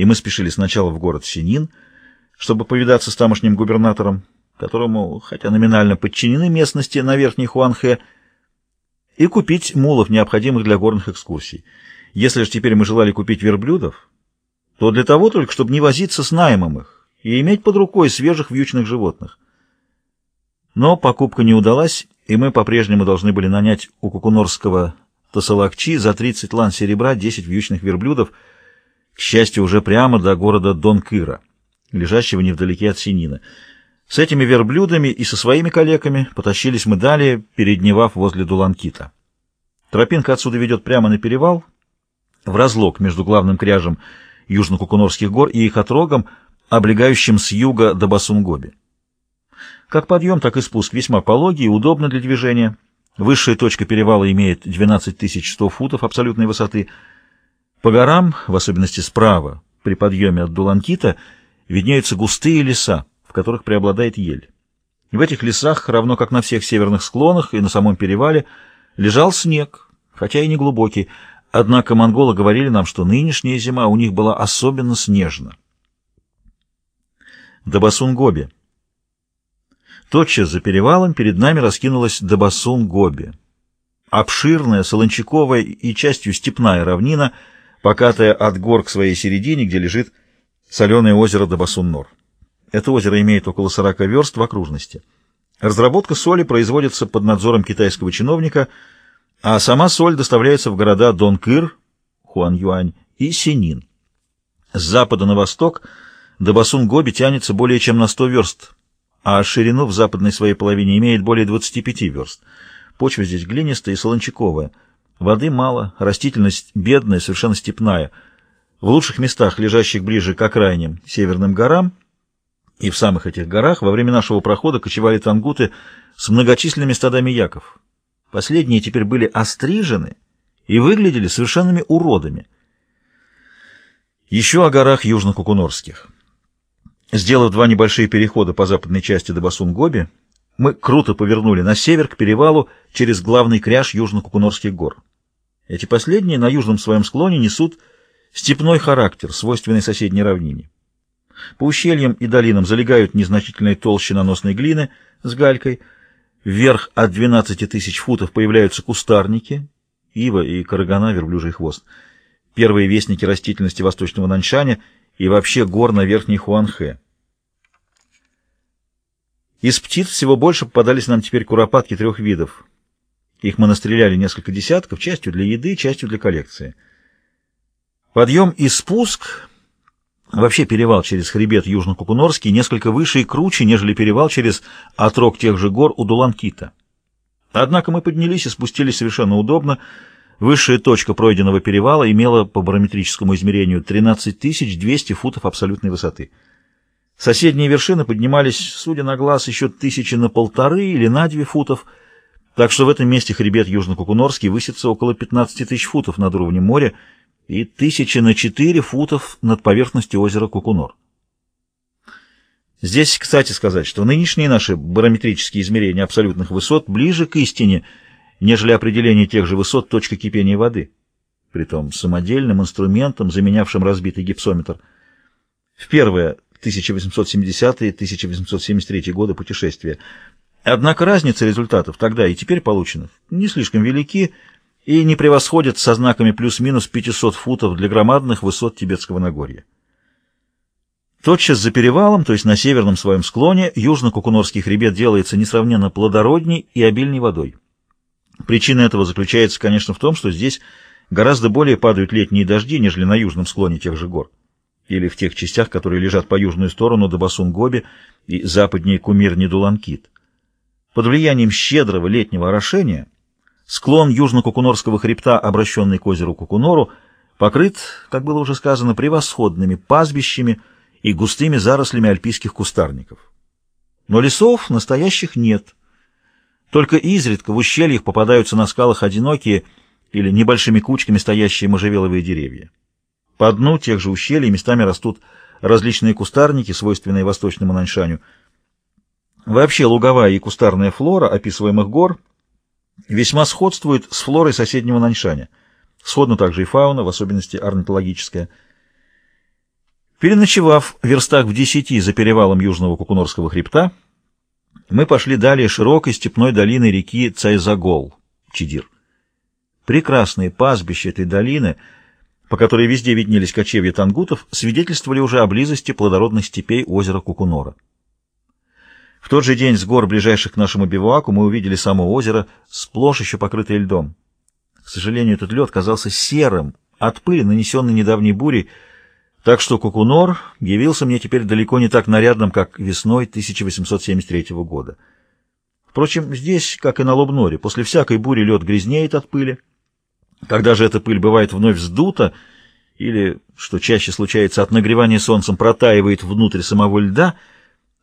и мы спешили сначала в город Синин, чтобы повидаться с тамошним губернатором, которому, хотя номинально подчинены местности на Верхней Хуанхэ, и купить мулов, необходимых для горных экскурсий. Если же теперь мы желали купить верблюдов, то для того только, чтобы не возиться с наймом их и иметь под рукой свежих вьючных животных. Но покупка не удалась, и мы по-прежнему должны были нанять у кукунорского Тасалакчи за 30 лан серебра 10 вьючных верблюдов, к счастью, уже прямо до города Донкыра, лежащего невдалеке от Синина. С этими верблюдами и со своими коллегами потащились мы далее, передневав возле Дуланкита. Тропинка отсюда ведет прямо на перевал, в разлог между главным кряжем Южно-Кукунорских гор и их отрогом, облегающим с юга до Басунгоби. Как подъем, так и спуск весьма пологий и удобно для движения. Высшая точка перевала имеет 12 100 футов абсолютной высоты. По горам, в особенности справа, при подъеме от Дуланкита, виднеются густые леса, в которых преобладает ель. В этих лесах, равно как на всех северных склонах и на самом перевале, лежал снег, хотя и не глубокий, однако монголы говорили нам, что нынешняя зима у них была особенно снежна. Дабасун-Гоби Тотчас за перевалом перед нами раскинулась Дабасун-Гоби. Обширная, солончаковая и частью степная равнина, покатая от гор к своей середине, где лежит соленое озеро Дабасун-Нор. Это озеро имеет около 40 верст в окружности. Разработка соли производится под надзором китайского чиновника, а сама соль доставляется в города Донкыр, Хуан-Юань и Синин. С запада на восток Дабасун-Гоби тянется более чем на 100 верст, а ширину в западной своей половине имеет более 25 верст. Почва здесь глинистая и солончаковая. Воды мало, растительность бедная, совершенно степная. В лучших местах, лежащих ближе к окраинным северным горам, и в самых этих горах во время нашего прохода кочевали тангуты с многочисленными стадами яков. Последние теперь были острижены и выглядели совершенными уродами. Еще о горах южно-кукунорских. Сделав два небольшие перехода по западной части Дабасун-Гоби, мы круто повернули на север к перевалу через главный кряж Южно-Кукунорских гор. Эти последние на южном своем склоне несут степной характер, свойственный соседней равнине. По ущельям и долинам залегают незначительные толщи наносной глины с галькой. Вверх от 12 тысяч футов появляются кустарники, ива и карагана, верблюжий хвост. Первые вестники растительности восточного Наньшаня — и вообще гор на Верхней Хуанхэ. Из птиц всего больше попадались нам теперь куропатки трех видов. Их мы настреляли несколько десятков, частью для еды, частью для коллекции. Подъем и спуск, вообще перевал через хребет Южно-Кукунорский, несколько выше и круче, нежели перевал через отрог тех же гор у Дуланкита. Однако мы поднялись и спустились совершенно удобно, Высшая точка пройденного перевала имела по барометрическому измерению 13 200 футов абсолютной высоты. Соседние вершины поднимались, судя на глаз, еще тысячи на полторы или на две футов, так что в этом месте хребет Южно-Кукунорский высится около 15 тысяч футов над уровнем моря и тысячи на четыре футов над поверхностью озера Кукунор. Здесь, кстати сказать, что нынешние наши барометрические измерения абсолютных высот ближе к истине – нежели определение тех же высот точка кипения воды, притом самодельным инструментом, заменявшим разбитый гипсометр. В первое 1870-1873 годы путешествия. Однако разница результатов тогда и теперь полученных не слишком велики и не превосходят со знаками плюс-минус 500 футов для громадных высот Тибетского Нагорья. Тотчас за перевалом, то есть на северном своем склоне, южно-кукунорский хребет делается несравненно плодородней и обильней водой. Причина этого заключается, конечно, в том, что здесь гораздо более падают летние дожди, нежели на южном склоне тех же гор, или в тех частях, которые лежат по южную сторону до Басун-Гоби и западнее Кумир-Недуланкит. Под влиянием щедрого летнего орошения склон южно-кукунорского хребта, обращенный к озеру Кукунору, покрыт, как было уже сказано, превосходными пастбищами и густыми зарослями альпийских кустарников. Но лесов настоящих нет – только изредка в ущельях попадаются на скалах одинокие или небольшими кучками стоящие можжевеловые деревья. По дну тех же ущелий местами растут различные кустарники, свойственные восточному Наньшаню. Вообще луговая и кустарная флора описываемых гор весьма сходствует с флорой соседнего Наньшаня. Сходна также и фауна, в особенности орнитологическая. Переночевав в верстах в десяти за перевалом Южного Кукунорского хребта, мы пошли далее широкой степной долиной реки Цайзагол, Чидир. Прекрасные пастбища этой долины, по которой везде виднелись кочевья тангутов, свидетельствовали уже о близости плодородных степей озера Кукунора. В тот же день с гор, ближайших к нашему бивуаку, мы увидели само озеро, сплошь еще покрытое льдом. К сожалению, этот лед казался серым от пыли, нанесенной недавней бурей, так что Кукунор явился мне теперь далеко не так нарядным, как весной 1873 года. Впрочем, здесь, как и на Лобноре, после всякой бури лед грязнеет от пыли. Когда же эта пыль бывает вновь сдута, или, что чаще случается, от нагревания солнцем протаивает внутрь самого льда,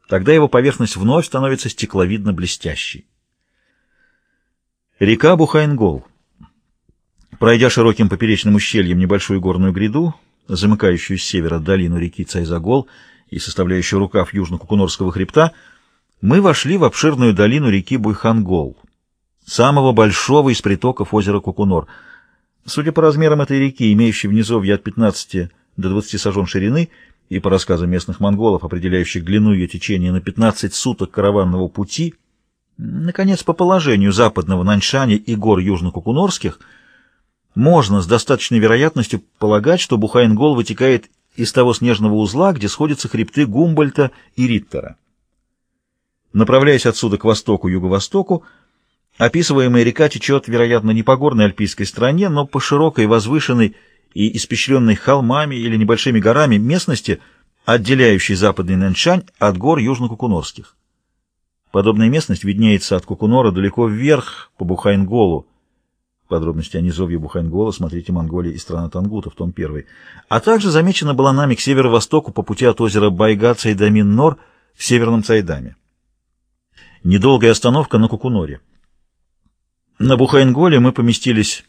тогда его поверхность вновь становится стекловидно-блестящей. Река Бухайнгол. Пройдя широким поперечным ущельем небольшую горную гряду, замыкающую с севера долину реки Цайзагол и составляющую рукав южно-кукунорского хребта, мы вошли в обширную долину реки Буйхангол, самого большого из притоков озера Кукунор. Судя по размерам этой реки, имеющей в низовье от 15 до 20 сажен ширины, и по рассказам местных монголов, определяющих длину ее течения на 15 суток караванного пути, наконец, по положению западного Наньшаня и гор южно-кукунорских – можно с достаточной вероятностью полагать, что Бухайнгол вытекает из того снежного узла, где сходятся хребты Гумбольта и Риттера. Направляясь отсюда к востоку-юго-востоку, описываемая река течет, вероятно, не по горной альпийской стране, но по широкой, возвышенной и испещренной холмами или небольшими горами местности, отделяющей западный Наньшань от гор южно-кукунорских. Подобная местность виднеется от Кукунора далеко вверх по Бухайнголу, Подробности о низовье Буханьгола смотрите «Монголия и страна Тангутов», том 1. А также замечена была нами к северо-востоку по пути от озера Байга-Цайдамин-Нор в северном Цайдаме. Недолгая остановка на Кукуноре. На Бухайн-Голе мы поместились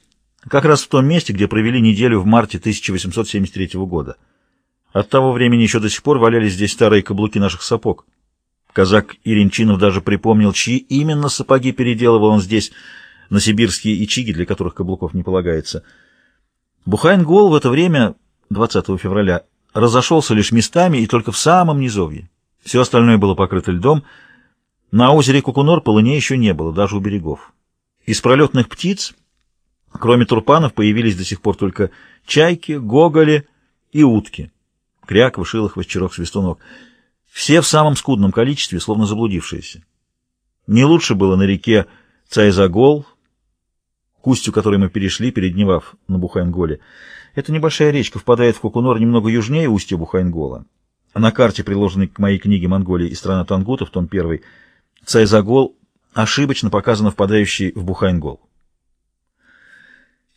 как раз в том месте, где провели неделю в марте 1873 года. От того времени еще до сих пор валялись здесь старые каблуки наших сапог. Казак Иринчинов даже припомнил, чьи именно сапоги переделывал он здесь, на сибирские ичиги, для которых каблуков не полагается. Бухайн-Гол в это время, 20 февраля, разошелся лишь местами и только в самом низовье. Все остальное было покрыто льдом. На озере Кукунор полыней еще не было, даже у берегов. Из пролетных птиц, кроме турпанов, появились до сих пор только чайки, гоголи и утки. Кряква, шилохва, черок, свистунок. Все в самом скудном количестве, словно заблудившиеся. Не лучше было на реке Цайзагол, к устью которой мы перешли, передневав на Бухайнголе. Эта небольшая речка впадает в Кукунор немного южнее устья Бухайнгола. На карте, приложенной к моей книге «Монголия и страна Тангутов», том 1, Цайзагол ошибочно показано впадающий в Бухайнгол.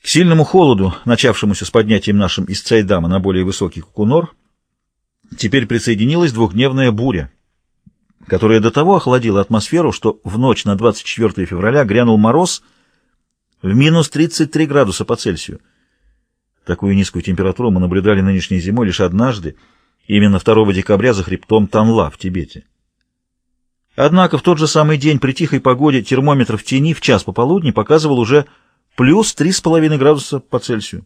К сильному холоду, начавшемуся с поднятием нашим из Цайдама на более высокий Кукунор, теперь присоединилась двухдневная буря, которая до того охладила атмосферу, что в ночь на 24 февраля грянул мороз — в минус 33 градуса по Цельсию. Такую низкую температуру мы наблюдали нынешней зимой лишь однажды, именно 2 декабря за хребтом Танла в Тибете. Однако в тот же самый день при тихой погоде термометр в тени в час пополудни показывал уже плюс 3,5 градуса по Цельсию.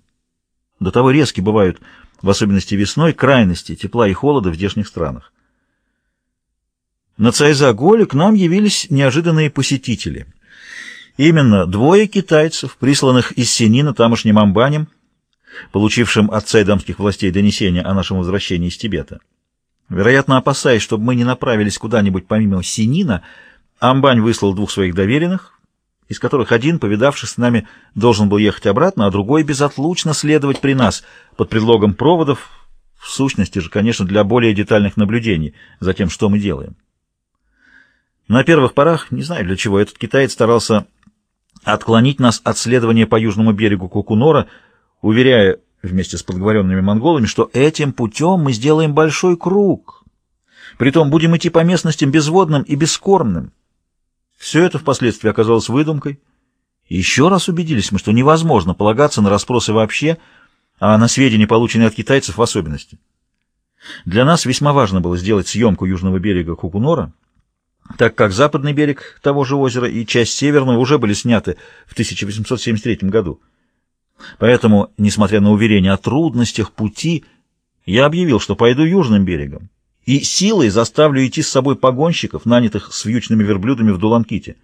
До того резки бывают, в особенности весной, крайности тепла и холода в здешних странах. На Цайза-Голе к нам явились неожиданные посетители — Именно двое китайцев, присланных из Синина тамошним амбанем, получившим от цайдамских властей донесение о нашем возвращении из Тибета. Вероятно, опасаясь, чтобы мы не направились куда-нибудь помимо Синина, Амбань выслал двух своих доверенных, из которых один, повидавшись с нами, должен был ехать обратно, а другой безотлучно следовать при нас под предлогом проводов, в сущности же, конечно, для более детальных наблюдений за тем, что мы делаем. На первых порах, не знаю для чего, этот китаец старался отклонить нас от следования по южному берегу Кукунора, уверяя вместе с подговоренными монголами, что этим путем мы сделаем большой круг. Притом будем идти по местностям безводным и бескормным. Все это впоследствии оказалось выдумкой. Еще раз убедились мы, что невозможно полагаться на расспросы вообще, а на сведения, полученные от китайцев в особенности. Для нас весьма важно было сделать съемку южного берега Кукунора — так как западный берег того же озера и часть северного уже были сняты в 1873 году. Поэтому, несмотря на уверение о трудностях пути, Я объявил, что пойду южным берегом, и силой заставлю идти с собой погонщиков, нанятых с вьючными верблюдами в Дуланките.